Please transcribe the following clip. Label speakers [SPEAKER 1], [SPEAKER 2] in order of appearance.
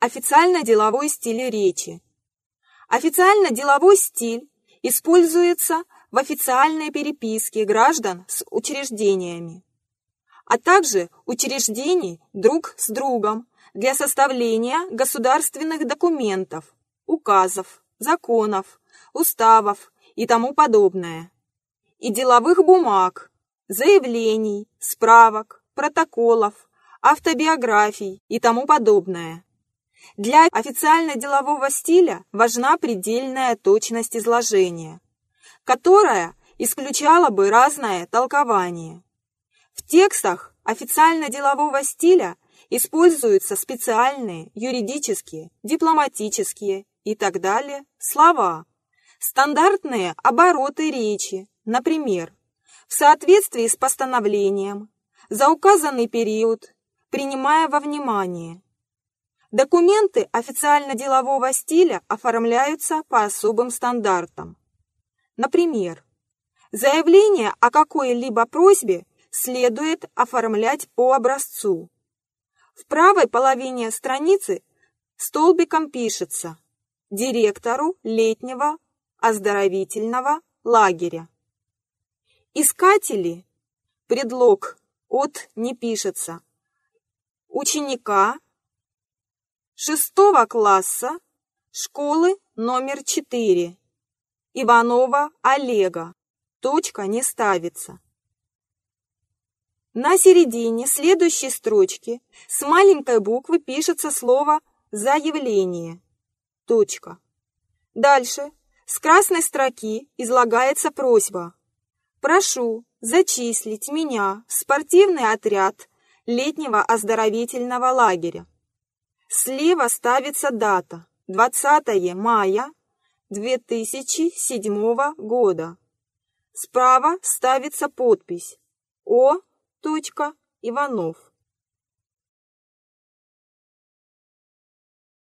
[SPEAKER 1] Официально-деловой стиль речи. Официально-деловой стиль используется в официальной переписке граждан с учреждениями, а также учреждений друг с другом для составления государственных документов, указов, законов, уставов и тому подобное, и деловых бумаг, заявлений, справок, протоколов, автобиографий и тому подобное. Для официально-делового стиля важна предельная точность изложения, которая исключала бы разное толкование. В текстах официально-делового стиля используются специальные юридические, дипломатические и так далее слова, стандартные обороты речи, например, в соответствии с постановлением, за указанный период, принимая во внимание – Документы официально-делового стиля оформляются по особым стандартам. Например, заявление о какой-либо просьбе следует оформлять по образцу. В правой половине страницы столбиком пишется «Директору летнего оздоровительного лагеря». Искатели, предлог «от» не пишется, ученика шестого класса школы номер 4 Иванова Олега. Точка не ставится. На середине следующей строчки с маленькой буквы пишется слово «заявление». Точка. Дальше с красной строки излагается просьба. Прошу зачислить меня в спортивный отряд летнего оздоровительного лагеря. Слева ставится дата 20 мая 2007 года. Справа ставится подпись О. Иванов.